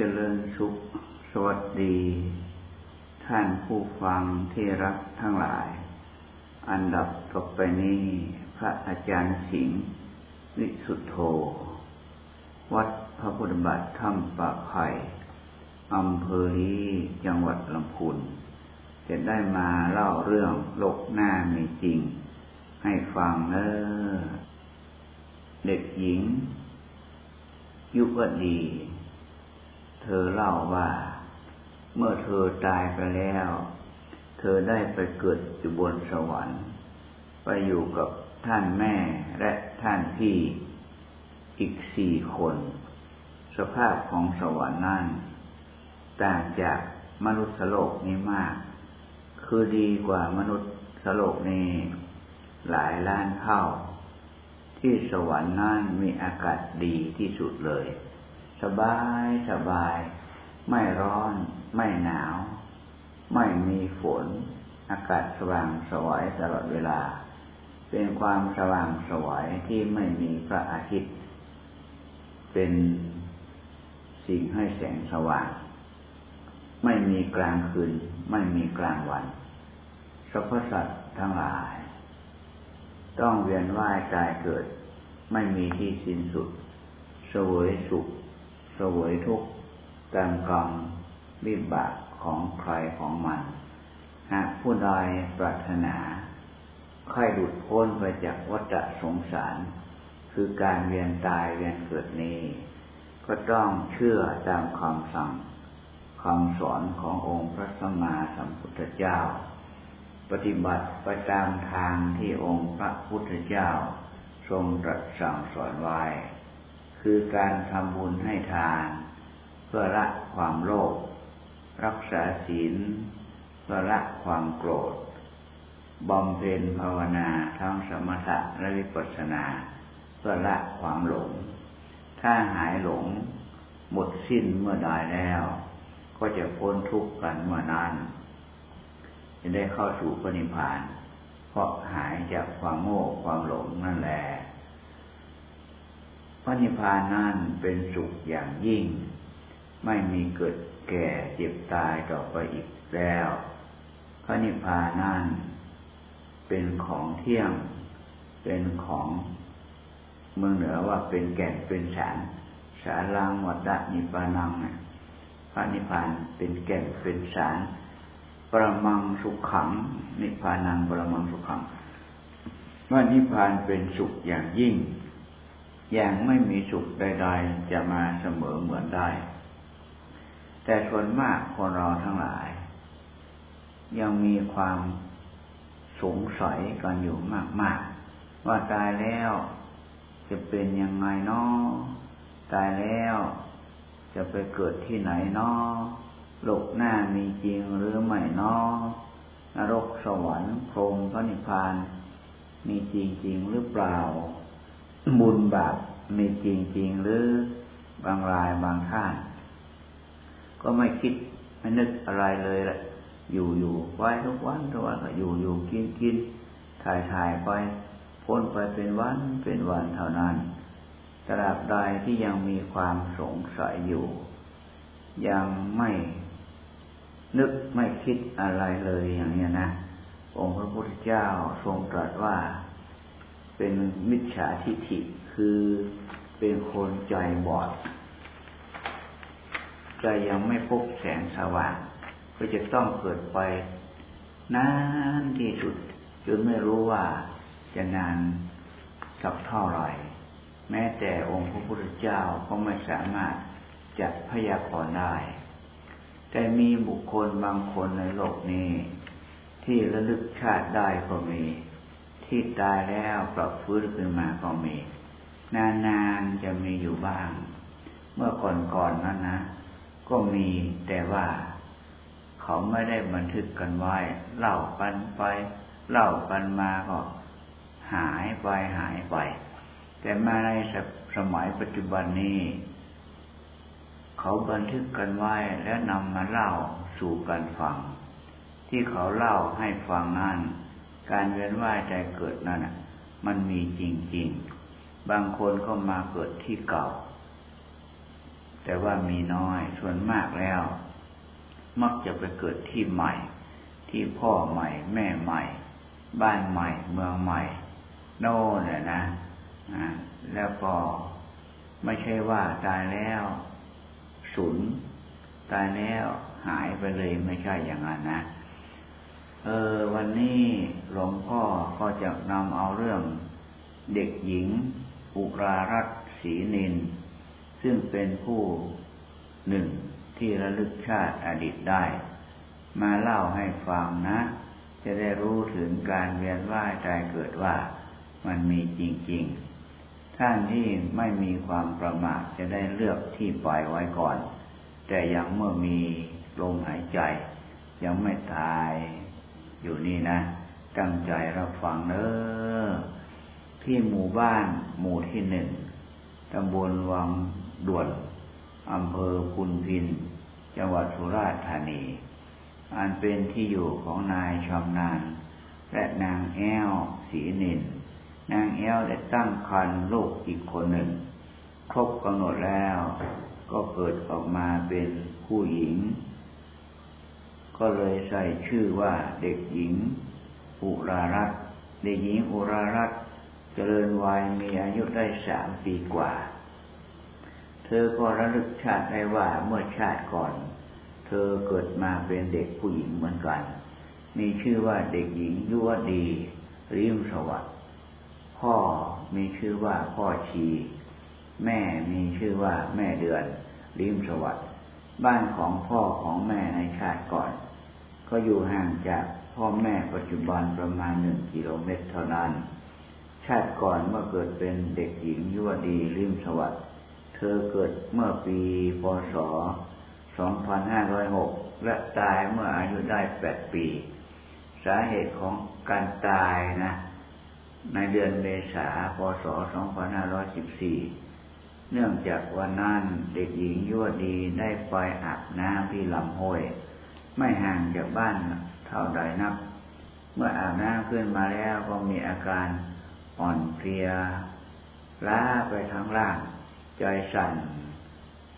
เจริญสุข สวัสดี ท่านผู้ฟังที่รักทั้งหลาย อันดับต่อไปนี้ พระอาจารย์สิงห์วิสุทโธ วัดพระพุทธบาทถ้ำป่าไผ่อำเภอลีจังหวัดลำพูนจะได้มาเล่าเรื่องโลกหน้ามีจริง ให้ฟังเนอเด็กหญิง ยุวดี เธอเล่าว่า เมื่อเธอตายไปแล้ว เธอได้ไปเกิดอยู่บนสวรรค์ ไปอยู่กับท่านแม่และท่านพี่อีกสี่คน สภาพของสวรรค์นั้นต่างจากมนุษย์โลกนี้มาก คือดีกว่ามนุษย์โลกนี้หลายล้านเท่า ที่สวรรค์นั้นมีอากาศดีที่สุดเลย สบายสบาย ไม่ร้อน ไม่หนาว ไม่มีฝน อากาศสว่างสวยตลอดเวลา เป็นความสว่างสวยที่ไม่มีพระอาทิตย์ เป็นสิ่งให้แสงสว่าง ไม่มีกลางคืน ไม่มีกลางวันสรรพสัตว์ทั้งหลาย ต้องเวียนว่ายตายเกิด ไม่มีที่สิ้นสุดสวยสุข สวยทุกข์ตามกรรมวิบากของใครของมันหากผู้ใดปรารถนาใครหลุดพ้นไปจากวัฏสงสาร คือการเวียนตายเวียนเกิดนี้ ก็ต้องเชื่อตามคำสั่งคำสอนขององค์พระสัมมาสัมพุทธเจ้า ปฏิบัติไปตามทางที่องค์พระพุทธเจ้า ทรงตรัสสั่งสอนไว้ คือการทำบุญให้ทาน เพื่อละความโลภรักษาศีลเพื่อละความโกรธบำเพ็ญภาวนาทั้งสมถะและวิปัสสนาเพื่อละความหลง ถ้าหายหลง หมดสิ้นเมื่อใดแล้ว ก็จะพ้นทุกข์กันเมื่อนั้นจะได้เข้าสู่พระนิพพาน เพราะหายจากความโง่ความหลงนั่นแหละ พระนิพพานนั่นเป็นสุขอย่างยิ่ง ไม่มีเกิดแก่เจ็บตายต่อไปอีกแล้ว พระนิพพานนั่นเป็นของเที่ยง เป็นของเมืองเหนือว่าเป็นแก่นเป็นสารสารังวัดนิพานังพระนิพพานเป็นแก่นเป็นสารประมังสุขขัง นิพพานังประมังสุขขังว่านิพพานเป็นสุขอย่างยิ่ง อย่างไม่มีสุขใด ๆ จะมาเสมอเหมือนได้ แต่ส่วนมากคนเราทั้งหลาย ยังมีความสงสัยกันอยู่มาก ๆ ว่าตายแล้ว จะเป็นยังไงเนาะตายแล้ว จะไปเกิดที่ไหนนอโลกหน้ามีจริงหรือไม่นอนรกสวรรค์พรมพระนิพพาน มีจริงจริงหรือเปล่า บุญบาปมีจริงจริงหรือบางรายบางท่านก็ไม่คิดไม่นึกอะไรเลยแหละอยู่อยู่ไว้ทุกวันทุกวันก็อยู่อยู่กินกินถ่ายถ่ายไปพ้นไปเป็นวันเป็นวันเท่านั้นตราบใดที่ยังมีความสงสัยอยู่ ยังไม่นึกไม่คิดอะไรเลยอย่างนี้นะ องค์พระพุทธเจ้าทรงตรัสว่า เป็นมิจฉาทิฏฐิคือเป็นคนใจบอดใจยังไม่พบแสงสว่าง ก็จะต้องเกิดไปนานที่สุดจนไม่รู้ว่าจะนานสักเท่าไหร่แม้แต่องค์พระพุทธเจ้าก็ไม่สามารถจะพยากรณ์ได้ แต่มีบุคคลบางคนในโลกนี้ ที่ระลึกชาติได้ก็มี ที่ตายแล้วกลับฟื้นขึ้นมาก็มี นานๆจะมีอยู่บ้าง เมื่อก่อนๆนนั้นนะ ก็มีแต่ว่า เขาไม่ได้บันทึกกันไว้ เล่ากันไป เล่ากันมาก็หายไปหายไป แต่มาในสมัยปัจจุบันนี้ เขาบันทึกกันไว้และนำมาเล่าสู่กันฟัง ที่เขาเล่าให้ฟังนั้น การเวียนว่ายใจเกิดนั้นมันมีจริง ๆ บางคนก็มาเกิดที่เก่า แต่ว่ามีน้อยส่วนมากแล้ว มักจะไปเกิดที่ใหม่ ที่พ่อใหม่ แม่ใหม่ บ้านใหม่ เมืองใหม่ โน่นแหละนะแล้วก็ไม่ใช่ว่าตายแล้วสูญตายแล้วหายไปเลยไม่ใช่อย่างนั้นนะ เออวันนี้หลวงพ่อก็จะนำเอาเรื่องเด็กหญิง อุรารัตศรีนิน ซึ่งเป็นผู้หนึ่งที่ระลึกชาติอดีตได้ มาเล่าให้ฟังนะ จะได้รู้ถึงการเวียนว่ายตายเกิดว่ามันมีจริงๆ ท่านที่ไม่มีความประมาทจะได้เลือกที่ปล่อยไว้ก่อน แต่ยังเมื่อมีลมหายใจ ยังไม่ตาย อยู่นี่นะ ตั้งใจรับฟังเนอที่หมู่บ้านหมู่ที่หนึ่งตำบลวังด่วนอำเภอพุนพิน จังหวัดสุราษฎร์ธานี อันเป็นที่อยู่ของนายชำนาญและนางแอ้วสีนิน นางแอ้วได้ตั้งครรภ์ลูกอีกคนหนึ่ง ครบกำหนดแล้ว ก็เกิดออกมาเป็นผู้หญิง ก็เลยใส่ชื่อว่าเด็กหญิงอุรารัตเด็กหญิงอุรารัตเจริญวัยมีอายุได้สามปีกว่า เธอก็ระลึกชาติได้ว่าเมื่อชาติก่อน เธอเกิดมาเป็นเด็กผู้หญิงเหมือนกัน มีชื่อว่าเด็กหญิงยุวดีริมสวัสดิ์พ่อมีชื่อว่าพ่อชี แม่มีชื่อว่าแม่เดือนริมสวัสดิ์บ้านของพ่อของแม่ในชาติก่อน ก็อยู่ห่างจากพ่อแม่ปัจจุบันประมาณหนึ่งกิโลเมตรเท่านั้น ชาติก่อนเมื่อเกิดเป็นเด็กหญิงยุวดีริมสวัสดิ์เธอเกิดเมื่อปีพศ 2506 และตายเมื่ออายุได้ 8 ปี สาเหตุของการตายนะ ในเดือนเมษาพศ 2514 เนื่องจากวันนั้นเด็กหญิงยุวดีได้ไปอาบน้ำที่ลำห้วย ไม่ห่างจากบ้านเท่าใดนัก เมื่ออาบน้ำขึ้นมาแล้วก็มีอาการอ่อนเพลียล้าไปทั้งร่าง ใจสั่น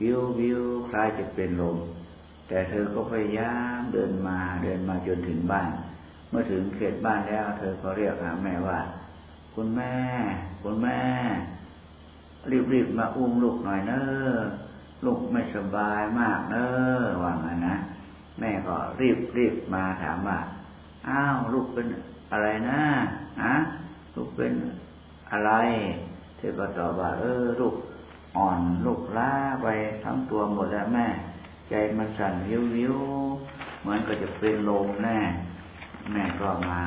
วิววิวคล้ายจะเป็นลม แต่เธอก็พยายามเดินมาเดินมาจนถึงบ้าน เมื่อถึงเขตบ้านแล้ว เธอก็เรียกหาแม่ว่า คุณแม่ คุณแม่ รีบๆมาอุ้มลูกหน่อยเนอะลูกไม่สบายมากเนอะว่างั้นนะ แม่ก็รีบรีบมาถามว่าอ้าวลูกเป็นอะไรนะอะลูกเป็นอะไร เธอก็ตอบว่า เออ ลูกอ่อนลูกล้าไปทั้งตัวหมดแล้วแม่ ใจมันสั่นวิววิวเหมือนก็จะเป็นลมแน่แม่ก็มา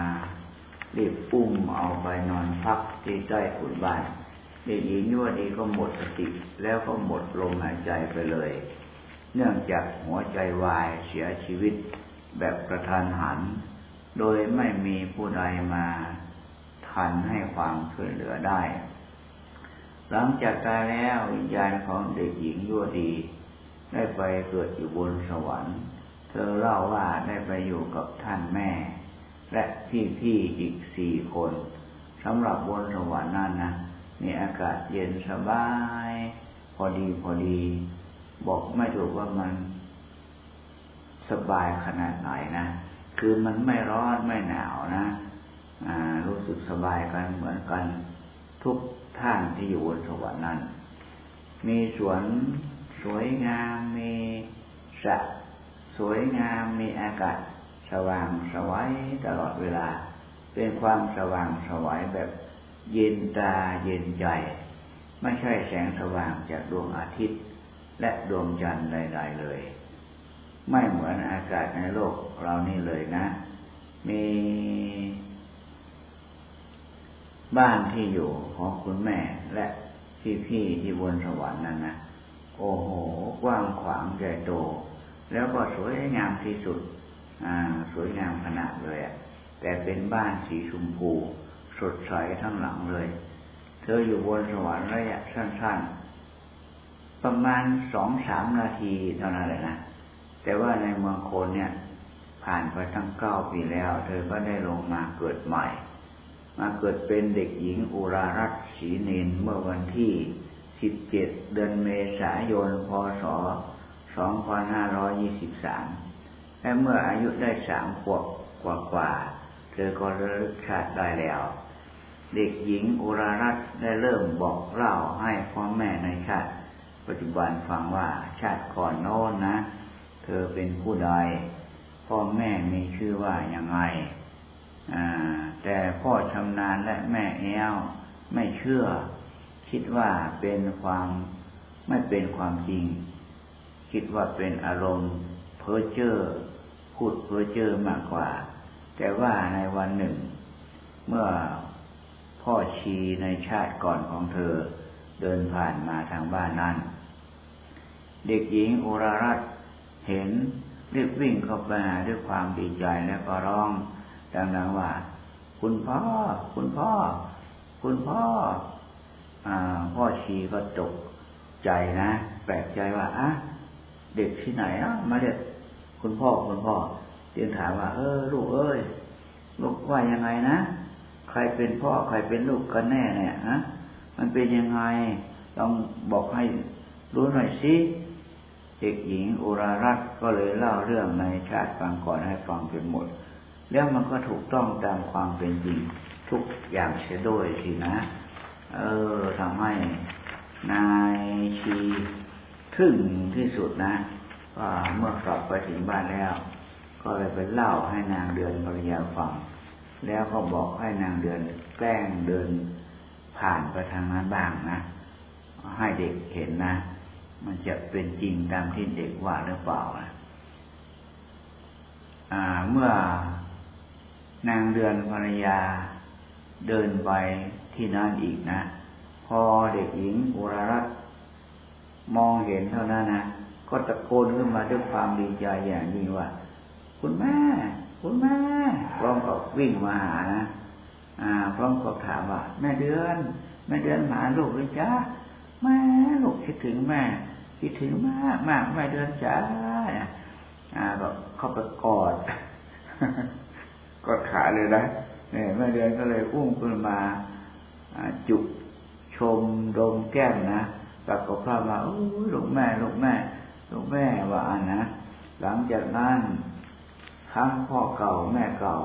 รีบปุ้มเอาไปนอนพักที่ใต้ถุนบ้านเด็กหญิงยั่วดีก็หมดสติแล้วก็หมดลมหายใจไปเลย เนื่องจากหัวใจวายเสียชีวิตแบบกระทันหัน โดยไม่มีผู้ใดมาทันให้ความช่วยเหลือได้ หลังจากตายแล้ววิญญาณของเด็กหญิงยั่วดี ได้ไปเกิดอยู่บนสวรรค์ เธอเล่าว่าได้ไปอยู่กับท่านแม่ และพี่ๆอีกสี่คนสำหรับบนสวรรค์นั้นนะมีอากาศเย็นสบาย พอดีพอดี บอกไม่ถูกว่ามันสบายขนาดไหนนะ คือมันไม่ร้อนไม่หนาวนะรู้สึกสบายกันเหมือนกันทุกท่านที่อยู่บนสวรรค์นั้น มีสวนสวยงามมีสระสวยงามมีอากาศ สว่างสวัยตลอดเวลา เป็นความสว่างสวัยแบบเย็นตาเย็นใจ ไม่ใช่แสงสว่างจากดวงอาทิตย์ และดวงจันทร์ใดๆเลย ไม่เหมือนอากาศในโลกเรานี่เลยนะ มีบ้านที่อยู่ของคุณแม่และพี่พี่ที่บนสวรรค์นั่นนะโอ้โหกว้างขวางใหญ่โต แล้วก็สวยงามที่สุด อ่า สวยงามขนาดเลยอะแต่เป็นบ้านสีชมพู สดใสทั้งหลังเลย เธออยู่บนสวรรค์ระยะสั้นๆ ประมาณสองสามนาทีเท่านั้นเลยนะ แต่ว่าในเมืองโคนเนี่ย ผ่านไปตั้งเก้าปีแล้ว เธอก็ได้ลงมาเกิดใหม่ มาเกิดเป็นเด็กหญิงอุรารัตศรีเนนเมื่อวันที่17เจ็ดเดือนเมษายน พศ2523และเมื่ออายุได้สามขวบกว่ากว่าเธอก็ระลึกชาติได้แล้ว เด็กหญิงอุรารัตได้เริ่มบอกเล่าให้พ่อแม่ในชาติ ปัจจุบันฟังว่าชาติก่อนโน้นนะ เธอเป็นผู้ใด พ่อแม่มีชื่อว่าอย่างไงแต่พ่อชำนาญและแม่แอวไม่เชื่อ คิดว่าเป็นความไม่เป็นความจริง คิดว่าเป็นอารมณ์ เพ้อเจ้อพูดเพ้อเจ้อมากกว่า แต่ว่าในวันหนึ่ง เมื่อพ่อชีในชาติก่อนของเธอ เดินผ่านมาทางบ้านนั้น เด็กหญิงอุรารัตเห็นรีบวิ่งเข้าไปหาด้วยความดีใจแล้วก็ร้องดังๆว่า คุณพ่อ คุณพ่อ คุณพ่ออพ่อชีก็ตกใจนะ แปลกใจว่าอะเด็กที่ไหนอะมาเด็กคุณพ่อคุณพ่อเตียนถามว่า เออ ลูกเอ้ยลูกว่ายังไงนะ ใครเป็นพ่อใครเป็นลูกกันแน่เนี่ยฮะ มันเป็นยังไงต้องบอกให้รู้หน่อยสิเด็กหญิงอุรารัตก็เลยเล่าเรื่องในชาติฟังก่อนให้ฟังจนหมด แล้วมันก็ถูกต้องตามความเป็นจริงทุกอย่างเสียด้วยสินะ เออทำให้นายชีทึ่งที่สุดนะว่าเมื่อกลับไปถึงบ้านแล้ว ก็เลยไปเล่าให้นางเดือนภรรยาฟัง แล้วก็บอกให้นางเดือนแกล้งเดิน ผ่านไปทางนั้นบ้างนะ ให้เด็กเห็นนะ มันจะเป็นจริงตามที่เด็กว่าหรือเปล่านะเมื่อนางเดือนภรรยาเดินไปที่นั่นอีกนะ พอเด็กหญิงอุรรัตมองเห็นเท่านั้นนะก็ตะโกนขึ้นมาด้วยความดีใจอย่างยิ่งว่า คุณแม่ คุณแม่ร้อมกับวิ่งมาหานะ พร้อมกับถามว่า แม่เดือน แม่เดือนหาลูกเลยจ้าแม่ลูกคิดถึงแม่คิดถึงมากมากแม่เดือนจ้าอ่าก็เข้าไปกอดก็ขาเลยนะเนี่ยแม่เดือนก็เลยอุ้มขึ้นมาจุกชมดมแก้มนะตักกับพระมาโอ้ยลูกแม่ลูกแม่ลูกแม่ว่านนะหลังจากนั้นทั้งพ่อเก่าแม่เก่า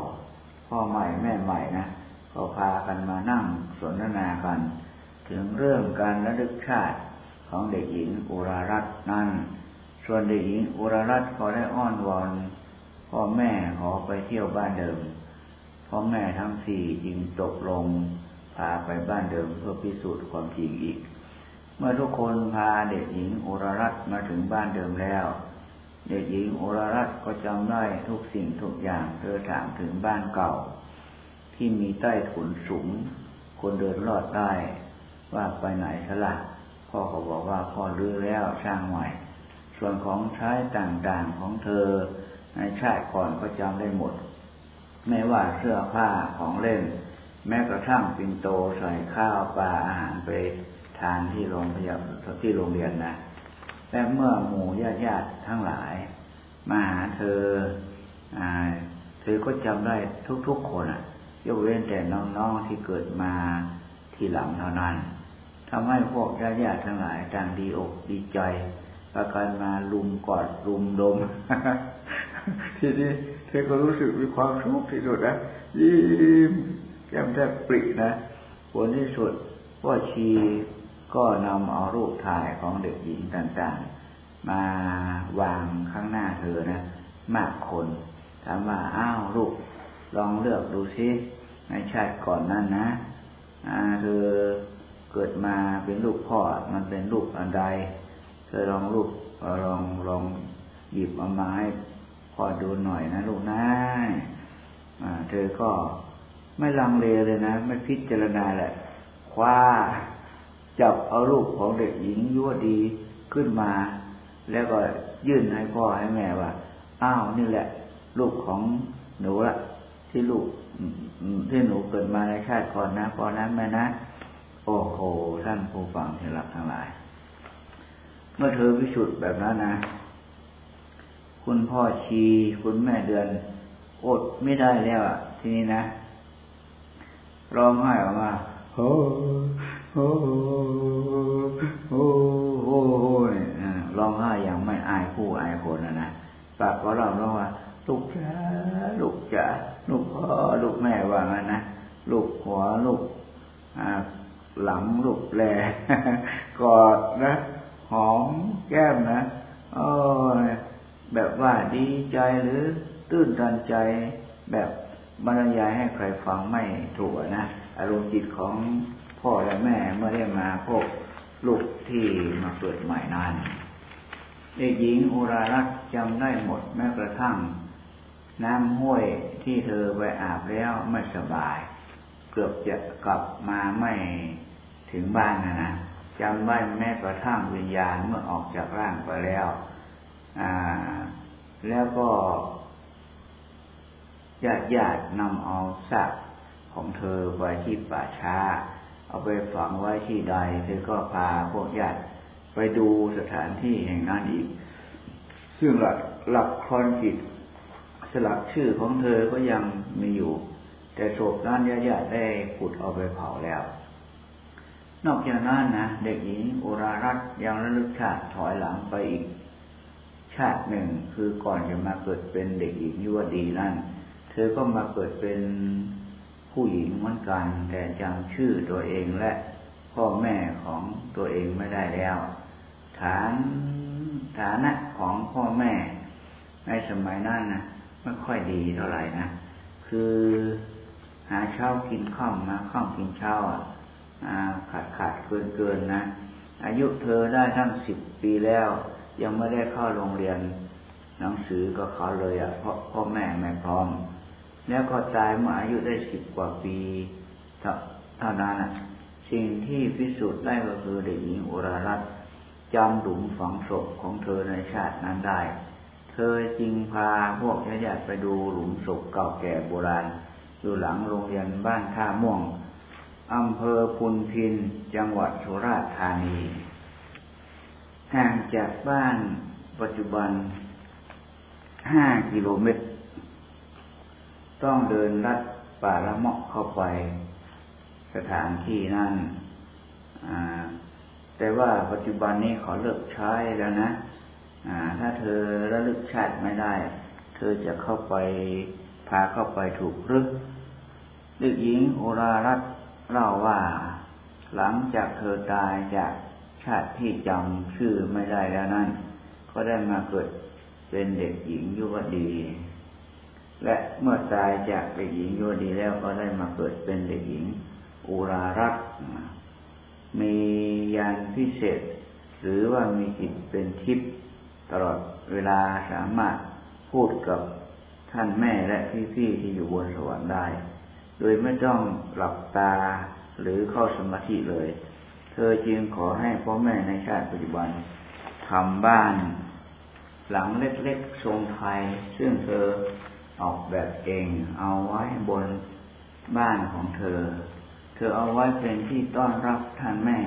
พ่อใหม่แม่ใหม่นะ ก็พากันมานั่งสนทนากัน ถึงเรื่องการระลึกชาติของเด็กหญิงอุรารัตน์นั้น ส่วนเด็กหญิงอุรารัตน์ก็ได้อ้อนวอนพ่อแม่ขอไปเที่ยวบ้านเดิม พ่อแม่ทั้งสี่จึงตกลงพาไปบ้านเดิมเพื่อพิสูจน์ความจริงอีก เมื่อทุกคนพาเด็กหญิงโอรารัตมาถึงบ้านเดิมแล้วเด็กหญิงโอรรัตก็จำได้ทุกสิ่งทุกอย่างเธอถามถึงบ้านเก่า ที่มีใต้ถุนสูง คนเดินรอดได้ ว่าไปไหนสละพ่อเขาบอกว่าพ่อรื้อแล้วสร้างใหม่ ส่วนของใช้ต่างๆของเธอ ในชาติก่อนก็จำได้หมด ไม่ว่าเสื้อผ้าของเล่น แม้กระทั่งปินโตใส่ข้าวปลาอาหารไปทานที่โรงพยาบาลที่โรงเรียนนะและเมื่อหมู่ญาติญาติทั้งหลาย มาหาเธอเธอก็จำได้ทุกๆคนอะ ยกเว้นแต่น้องๆที่เกิดมาที่หลังเท่านั้นทำให้พวกญาติญาติทั้งหลายต่างดีอกดีใจประกันมาลุมกอดลุมดม ทีนี้เธอก็รู้สึกมีความสุขที่สุดนะยิ้มแก้มแทบปรินะผลที่สุดพ่อชีก็นำเอารูปถ่ายของเด็กหญิงต่างๆ มาวางข้างหน้าเธอนะ มากคนถามว่าอ้าวลูก ลองเลือกดูซิในชาติก่อนนั้นนะเธอเกิดมาเป็นลูกพ่อมันเป็นลูกอันใดเธอลองลูกลองลองหยิบเอามาให้พ่อดูหน่อยนะลูกนะเธอก็ไม่ลังเลเลยนะ ไม่พิจารณาแหละคว้าจับเอาลูกของเด็กหญิงยั่วดีขึ้นมา แล้วก็ยื่นให้พ่อให้แม่ว่า อ้าวนี่แหละ ลูกของหนูละ ที่ลูกที่หนูเกิดมาในชาติก่อนนะพอนั้นแม่นะ โอ้โหท่านผู้ฟังที่รักทั้งหลาย เมื่อเธอพิสุทธิ์แบบนั้นนะ คุณพ่อชี คุณแม่เดือนอดไม่ได้แล้วอะ ทีนี้นะร้องไห้ออกมาโอ้โอ้โอ้โอ้ร้องไห้อย่างไม่อายผู้อายคนนะนะปากก็ร้องร้องว่า ลูกจ๋าลูกจ๋าลูกพ่อลูกแม่ว่างั้นนะลูกหัวลูกหลังลูกแลกอดนะหอมแก้มนะโอ้ยแบบว่าดีใจหรือตื้นตันใจแบบบรรยายให้ใครฟังไม่ถูกนะอารมณ์จิตของพ่อและแม่เมื่อได้มาพบลูกที่มาเกิดใหม่นั้นเด็กหญิงอุรารักจำได้หมดแม้กระทั่ง น้ำห้วยที่เธอไปอาบแล้วไม่สบาย เกือบจะกลับมาไม่ถึงบ้านนะนะจำได้แม้กระทั่งวิญญาณเมื่อออกจากร่างไปแล้วอ่าแล้วก็ญาติญาตินำเอาซากของเธอไว้ที่ป่าช้า เอาไปฝังไว้ที่ใด เธอก็พาพวกญาติไปดูสถานที่แห่งนั้นอีก ซึ่งหลักหลักคอนจิต สลักชื่อของเธอก็ยังมีอยู่ แต่ศพนั้นญาติญาติได้ขุดเอาไปเผาแล้ว นอกจากนั้นนะเด็กหญิงอุรารัตยังระลึกชาติถอยหลังไปอีก ชาติหนึ่งคือก่อนจะมาเกิดเป็นเด็กหญิงยุวดีนั่น เธอก็มาเกิดเป็นผู้หญิงเหมือนกัน แต่จำชื่อตัวเองและพ่อแม่ของตัวเองไม่ได้แล้ว ฐานฐานะของพ่อแม่ในสมัยนั้นนะ ไม่ค่อยดีเท่าไหร่นะ คือหาเช้ากินข้าวมาข้าวกินเช้าอะขาดขาดเกินเกินนะ อายุเธอได้ทั้งสิบปีแล้ว ยังไม่ได้เข้าโรงเรียนหนังสือก็เขาเลยอะเพราะพ่อแม่ไม่พร้อม แล้วก็ตายเมื่ออายุได้สิบกว่าปีเท่านั้นสิ่งที่พิสูจน์ได้ก็คือเด็กหญิงอุรารัตจำหลุมฝังศพของเธอในชาตินั้นได้ เธอจึงพาพวกญาติไปดูหลุมศพเก่าแก่โบราณ อยู่หลังโรงเรียนบ้านท่าม่วงอำเภอพุนพิน จังหวัดสุราษฎร์ธานี ห่างจากบ้านปัจจุบันห้ากิโลเมตร ต้องเดินลัดป่าละเมาะเข้าไป สถานที่นั่นแต่ว่าปัจจุบันนี้ขอเลิกใช้แล้วนะ ถ้าเธอระลึกชาติไม่ได้ เธอจะเข้าไปพาเข้าไปถูกรึกเด็กหญิงโอรารัตเล่าว่า หลังจากเธอตายจากชาติที่จำชื่อไม่ได้แล้วนั้น ก็ได้มาเกิดเป็นเด็กหญิงยุวดี และเมื่อตายจากเด็กหญิงโยดีแล้วก็ได้มาเกิดเป็นเด็กหญิงอุรารักมียานพิเศษ หรือว่ามีจิตเป็นทิพย์ ตลอดเวลาสามารถพูดกับท่านแม่และพี่ๆที่อยู่บนสวรรค์ได้ โดยไม่ต้องหลับตาหรือเข้าสมาธิเลย เธอจึงขอให้พ่อแม่ในชาติปัจจุบันทำบ้าน หลังเล็กๆทรงไทย ซึ่งเธอออกแบบเองเอาไว้บนบ้านของเธอ เธอเอาไว้เป็นที่ต้อนรับท่านแม่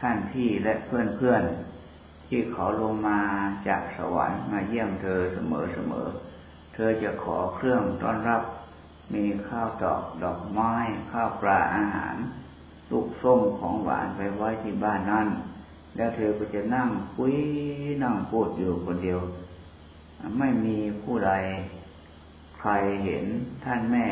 ท่านพี่และเพื่อนเพื่อน ที่เขาลงมาจากสวรรค์มาเยี่ยมเธอเสมอเสมอ เธอจะขอเครื่องต้อนรับ มีข้าวตอกดอกไม้ข้าวปลาอาหารลูกส้มของหวานไปไว้ที่บ้านนั้นแล้วเธอก็จะนั่งคุยนั่งพูดอยู่คนเดียว ไม่มีผู้ใดใครเห็นท่านแม่